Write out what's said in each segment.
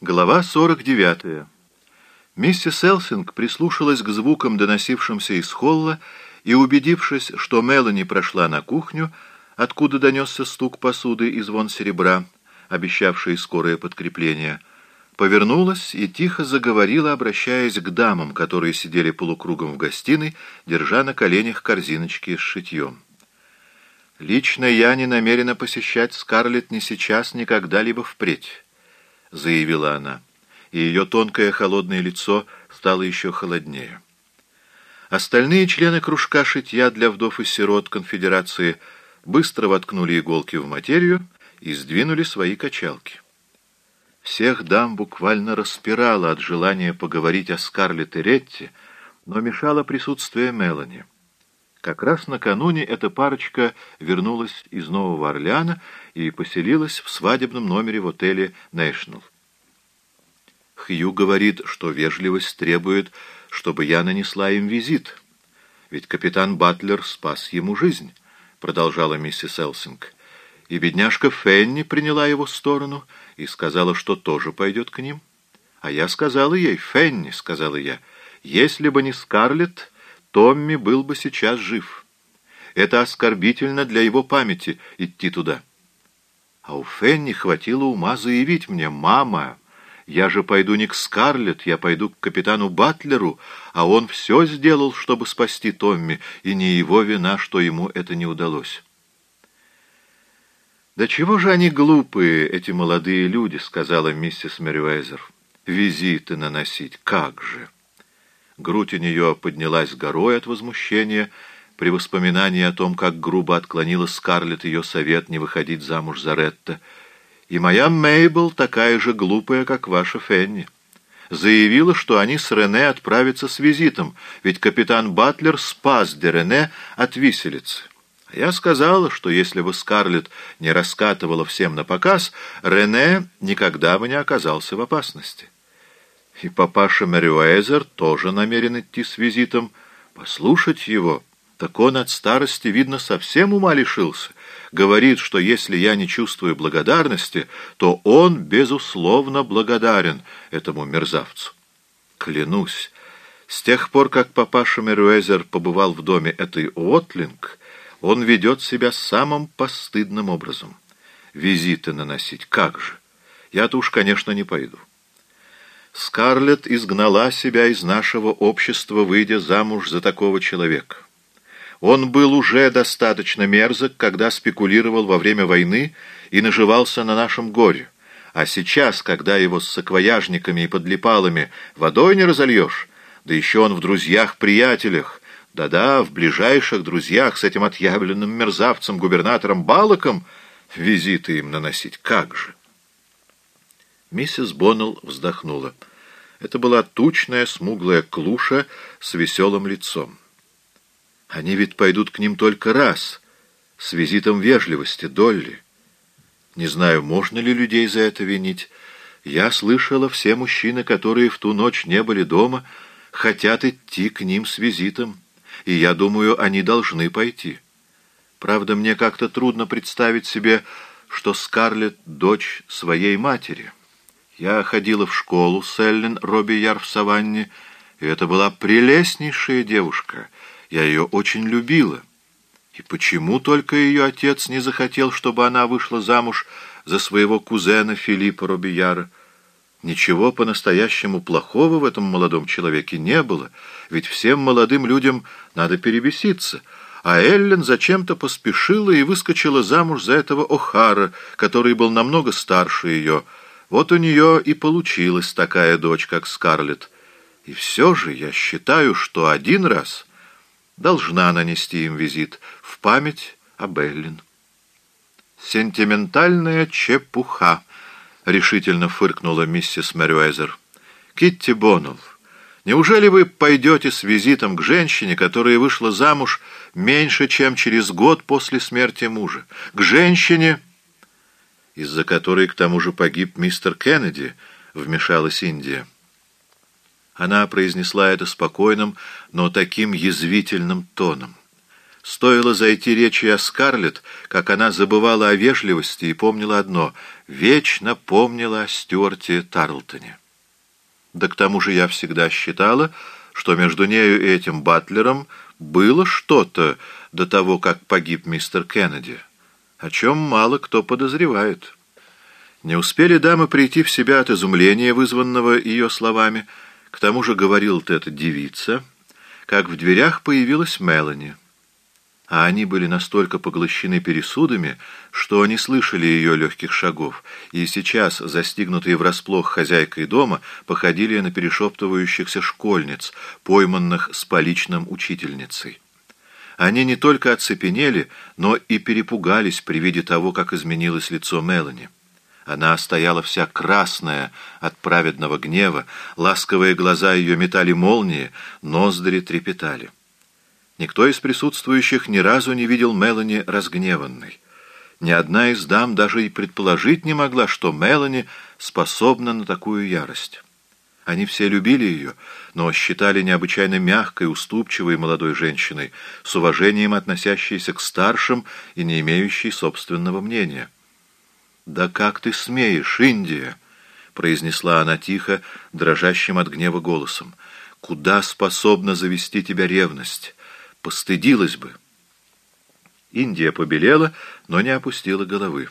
Глава 49. Миссис Элсинг прислушалась к звукам, доносившимся из холла, и, убедившись, что Мелани прошла на кухню, откуда донесся стук посуды и звон серебра, обещавший скорое подкрепление, повернулась и тихо заговорила, обращаясь к дамам, которые сидели полукругом в гостиной, держа на коленях корзиночки с шитьем. «Лично я не намерена посещать Скарлетт ни сейчас, ни когда-либо впредь», — заявила она, и ее тонкое холодное лицо стало еще холоднее. Остальные члены кружка шитья для вдов и сирот конфедерации быстро воткнули иголки в материю и сдвинули свои качалки. Всех дам буквально распирало от желания поговорить о Скарлетт и Ретте, но мешало присутствие Мелани. Как раз накануне эта парочка вернулась из Нового Орлеана и поселилась в свадебном номере в отеле «Нэшнл». Хью говорит, что вежливость требует, чтобы я нанесла им визит. Ведь капитан Батлер спас ему жизнь, — продолжала миссис Элсинг. И бедняжка Фенни приняла его сторону и сказала, что тоже пойдет к ним. А я сказала ей, Фенни, — сказала я, — если бы не Скарлетт, Томми был бы сейчас жив. Это оскорбительно для его памяти идти туда. А у Фенни хватило ума заявить мне, «Мама, я же пойду не к Скарлетт, я пойду к капитану Батлеру, а он все сделал, чтобы спасти Томми, и не его вина, что ему это не удалось». «Да чего же они глупые, эти молодые люди», — сказала миссис Мерюэзер. «Визиты наносить, как же!» Грудь у нее поднялась горой от возмущения при воспоминании о том, как грубо отклонила Скарлетт ее совет не выходить замуж за Ретта — и моя Мейбл такая же глупая, как ваша Фенни. Заявила, что они с Рене отправятся с визитом, ведь капитан Батлер спас де Рене от виселицы. Я сказала, что если бы Скарлетт не раскатывала всем на показ, Рене никогда бы не оказался в опасности. И папаша Мэрюэзер тоже намерен идти с визитом. Послушать его, так он от старости, видно, совсем ума лишился говорит, что если я не чувствую благодарности, то он, безусловно, благодарен этому мерзавцу. Клянусь, с тех пор, как папаша Меруэзер побывал в доме этой Уотлинг, он ведет себя самым постыдным образом. Визиты наносить, как же? Я-то уж, конечно, не пойду. Скарлетт изгнала себя из нашего общества, выйдя замуж за такого человека. Он был уже достаточно мерзок, когда спекулировал во время войны и наживался на нашем горе. А сейчас, когда его с саквояжниками и подлипалами водой не разольешь, да еще он в друзьях-приятелях, да-да, в ближайших друзьях с этим отъявленным мерзавцем, губернатором Балаком, визиты им наносить, как же! Миссис Боннелл вздохнула. Это была тучная, смуглая клуша с веселым лицом. Они ведь пойдут к ним только раз, с визитом вежливости, Долли. Не знаю, можно ли людей за это винить. Я слышала, все мужчины, которые в ту ночь не были дома, хотят идти к ним с визитом, и я думаю, они должны пойти. Правда, мне как-то трудно представить себе, что Скарлетт — дочь своей матери. Я ходила в школу с Эллен Робби Яр в Саванне, и это была прелестнейшая девушка — я ее очень любила. И почему только ее отец не захотел, чтобы она вышла замуж за своего кузена Филиппа Робияра? Ничего по-настоящему плохого в этом молодом человеке не было, ведь всем молодым людям надо перебеситься, а Эллен зачем-то поспешила и выскочила замуж за этого О'Хара, который был намного старше ее. Вот у нее и получилась такая дочь, как Скарлетт. И все же я считаю, что один раз должна нанести им визит в память об Эллин. «Сентиментальная чепуха», — решительно фыркнула миссис Мэрюэзер. «Китти Боннелл, неужели вы пойдете с визитом к женщине, которая вышла замуж меньше, чем через год после смерти мужа? К женщине, из-за которой, к тому же, погиб мистер Кеннеди?» — вмешалась Индия. Она произнесла это спокойным, но таким язвительным тоном. Стоило зайти речи о Скарлетт, как она забывала о вежливости и помнила одно — вечно помнила о Стюарте Тарлтоне. Да к тому же я всегда считала, что между нею и этим Батлером было что-то до того, как погиб мистер Кеннеди, о чем мало кто подозревает. Не успели дамы прийти в себя от изумления, вызванного ее словами, к тому же говорил-то эта девица, как в дверях появилась Мелани а они были настолько поглощены пересудами, что не слышали ее легких шагов, и сейчас, застигнутые врасплох хозяйкой дома, походили на перешептывающихся школьниц, пойманных с поличным учительницей. Они не только оцепенели, но и перепугались при виде того, как изменилось лицо Мелани. Она стояла вся красная от праведного гнева, ласковые глаза ее метали молнии, ноздри трепетали. Никто из присутствующих ни разу не видел Мелани разгневанной. Ни одна из дам даже и предположить не могла, что Мелани способна на такую ярость. Они все любили ее, но считали необычайно мягкой, уступчивой молодой женщиной, с уважением относящейся к старшим и не имеющей собственного мнения. «Да как ты смеешь, Индия!» — произнесла она тихо, дрожащим от гнева голосом. «Куда способна завести тебя ревность?» постыдилась бы. Индия побелела, но не опустила головы.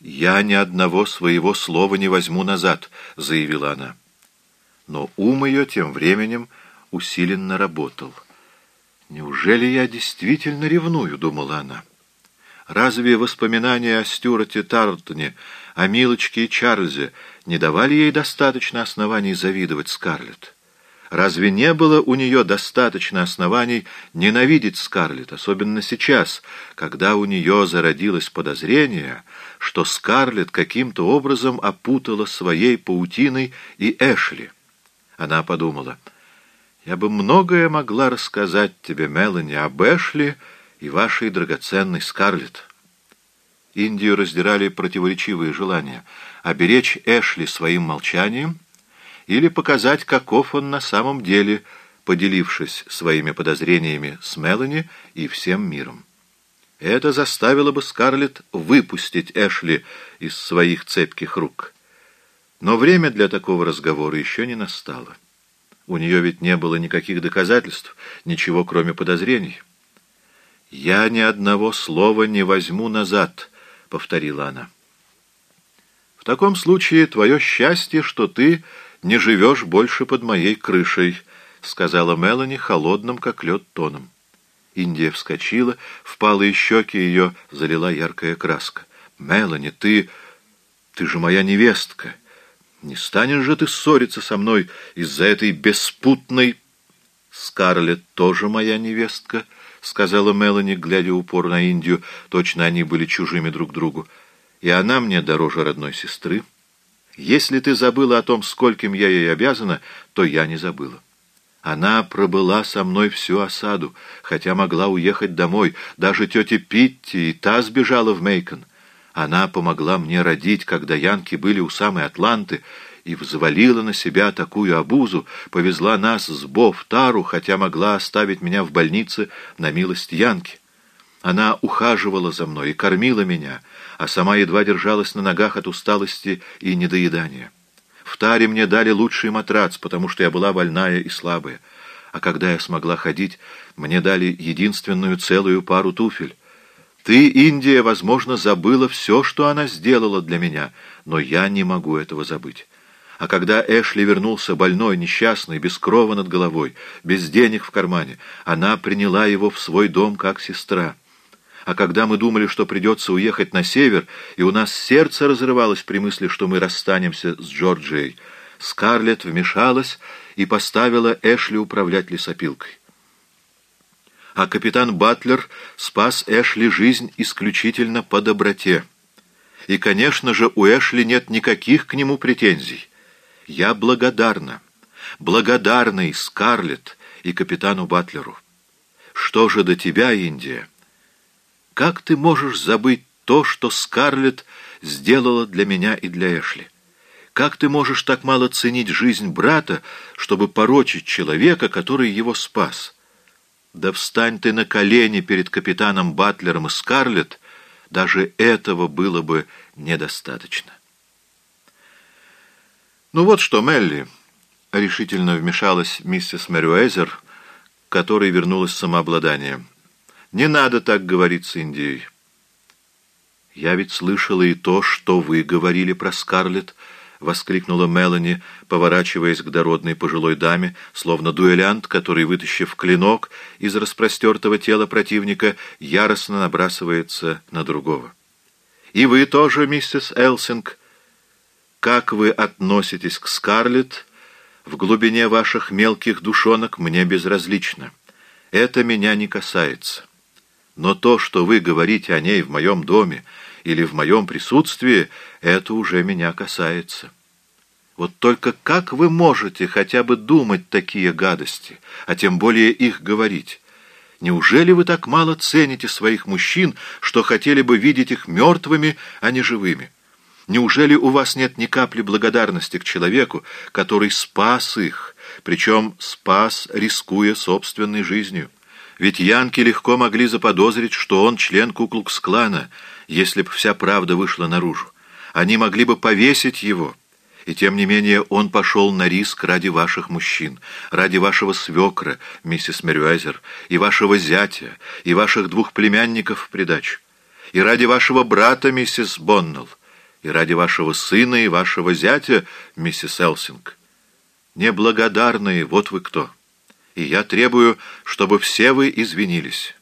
«Я ни одного своего слова не возьму назад», — заявила она. Но ум ее тем временем усиленно работал. «Неужели я действительно ревную?» — думала она. Разве воспоминания о Стюарте Тартоне, о Милочке и Чарльзе не давали ей достаточно оснований завидовать Скарлетт? Разве не было у нее достаточно оснований ненавидеть Скарлетт, особенно сейчас, когда у нее зародилось подозрение, что Скарлетт каким-то образом опутала своей паутиной и Эшли? Она подумала, «Я бы многое могла рассказать тебе, Мелани, об Эшли и вашей драгоценной Скарлетт». Индию раздирали противоречивые желания — оберечь Эшли своим молчанием — или показать, каков он на самом деле, поделившись своими подозрениями с Мелани и всем миром. Это заставило бы Скарлетт выпустить Эшли из своих цепких рук. Но время для такого разговора еще не настало. У нее ведь не было никаких доказательств, ничего кроме подозрений. «Я ни одного слова не возьму назад», — повторила она. «В таком случае твое счастье, что ты не живешь больше под моей крышей», — сказала Мелани холодным, как лед, тоном. Индия вскочила, впалые щеки ее залила яркая краска. «Мелани, ты... ты же моя невестка. Не станешь же ты ссориться со мной из-за этой беспутной...» «Скарлетт тоже моя невестка», — сказала Мелани, глядя упор на Индию. Точно они были чужими друг другу. «И она мне дороже родной сестры». Если ты забыла о том, скольким я ей обязана, то я не забыла. Она пробыла со мной всю осаду, хотя могла уехать домой. Даже тетя Питти и та сбежала в Мейкон. Она помогла мне родить, когда янки были у самой Атланты, и взвалила на себя такую обузу, повезла нас с Бо в Тару, хотя могла оставить меня в больнице на милость янки. Она ухаживала за мной и кормила меня, а сама едва держалась на ногах от усталости и недоедания. В таре мне дали лучший матрац, потому что я была больная и слабая. А когда я смогла ходить, мне дали единственную целую пару туфель. Ты, Индия, возможно, забыла все, что она сделала для меня, но я не могу этого забыть. А когда Эшли вернулся больной, несчастный, без крова над головой, без денег в кармане, она приняла его в свой дом как сестра. А когда мы думали, что придется уехать на север, и у нас сердце разрывалось при мысли, что мы расстанемся с Джорджией, Скарлетт вмешалась и поставила Эшли управлять лесопилкой. А капитан Батлер спас Эшли жизнь исключительно по доброте. И, конечно же, у Эшли нет никаких к нему претензий. Я благодарна, благодарна и Скарлетт, и капитану Батлеру. Что же до тебя, Индия? Как ты можешь забыть то, что Скарлетт сделала для меня и для Эшли? Как ты можешь так мало ценить жизнь брата, чтобы порочить человека, который его спас? Да встань ты на колени перед капитаном Батлером и Скарлетт, даже этого было бы недостаточно. «Ну вот что, Мелли», — решительно вмешалась миссис Мэрюэзер, которой вернулось самообладание, — «не надо так говорить с Индией». «Я ведь слышала и то, что вы говорили про Скарлетт», — воскликнула Мелани, поворачиваясь к дородной пожилой даме, словно дуэлянт, который, вытащив клинок из распростертого тела противника, яростно набрасывается на другого. «И вы тоже, миссис Элсинг, как вы относитесь к Скарлетт, в глубине ваших мелких душонок мне безразлично. Это меня не касается. Но то, что вы говорите о ней в моем доме, — или в моем присутствии, это уже меня касается. Вот только как вы можете хотя бы думать такие гадости, а тем более их говорить? Неужели вы так мало цените своих мужчин, что хотели бы видеть их мертвыми, а не живыми? Неужели у вас нет ни капли благодарности к человеку, который спас их, причем спас, рискуя собственной жизнью? Ведь янки легко могли заподозрить, что он член Куклукс-клана — если бы вся правда вышла наружу. Они могли бы повесить его. И тем не менее он пошел на риск ради ваших мужчин, ради вашего свекра, миссис Мерюайзер, и вашего зятя, и ваших двух племянников в придачу, и ради вашего брата, миссис Боннелл, и ради вашего сына и вашего зятя, миссис Элсинг. Неблагодарные, вот вы кто. И я требую, чтобы все вы извинились».